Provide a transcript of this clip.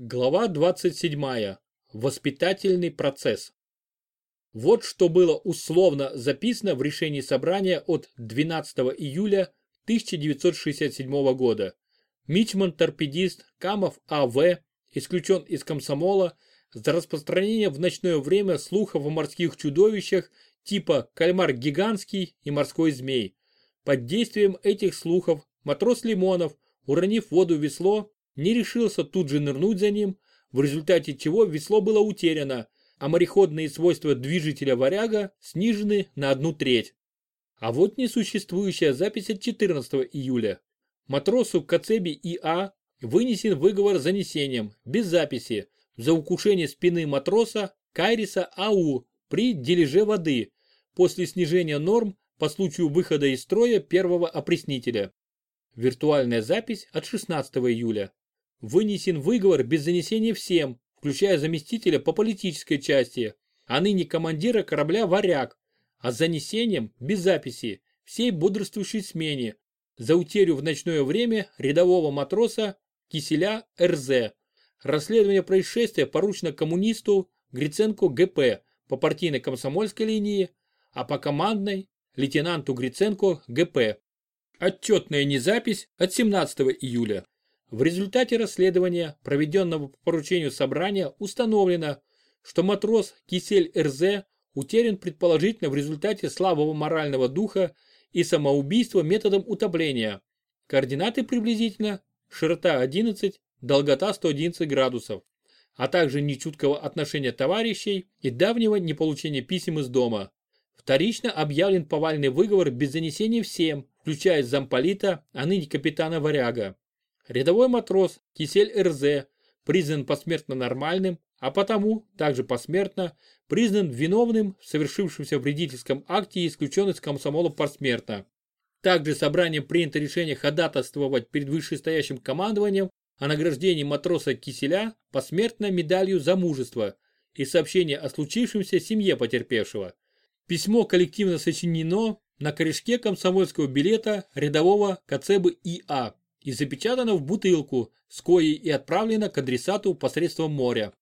Глава 27. Воспитательный процесс. Вот что было условно записано в решении собрания от 12 июля 1967 года. Мичман-торпедист Камов А.В. исключен из комсомола за распространение в ночное время слухов о морских чудовищах типа кальмар гигантский и морской змей. Под действием этих слухов матрос Лимонов, уронив воду весло, не решился тут же нырнуть за ним, в результате чего весло было утеряно, а мореходные свойства движителя варяга снижены на одну треть. А вот несуществующая запись от 14 июля. Матросу Кацеби И.А. вынесен выговор занесением, без записи, за укушение спины матроса Кайриса А.У. при дележе воды, после снижения норм по случаю выхода из строя первого опреснителя. Виртуальная запись от 16 июля. Вынесен выговор без занесения всем, включая заместителя по политической части, а ныне командира корабля «Варяг», а с занесением, без записи, всей бодрствующей смене, за утерю в ночное время рядового матроса Киселя РЗ. Расследование происшествия поручено коммунисту Гриценко ГП по партийной комсомольской линии, а по командной лейтенанту Гриценко ГП. Отчетная незапись от 17 июля. В результате расследования, проведенного по поручению собрания, установлено, что матрос Кисель РЗ утерян предположительно в результате слабого морального духа и самоубийства методом утопления. Координаты приблизительно широта 11, долгота 111 градусов, а также нечуткого отношения товарищей и давнего неполучения писем из дома. Вторично объявлен повальный выговор без занесения всем, включая замполита, а ныне капитана Варяга. Рядовой матрос Кисель РЗ признан посмертно нормальным, а потому, также посмертно, признан виновным в совершившемся вредительском акте и исключен из комсомола посмертно. Также собранием принято решение ходатайствовать перед вышестоящим командованием о награждении матроса Киселя посмертно медалью за мужество и сообщение о случившемся семье потерпевшего. Письмо коллективно сочинено на корешке комсомольского билета рядового Кацебы И.А. и запечатано в бутылку, с коей и отправлено к адресату посредством моря.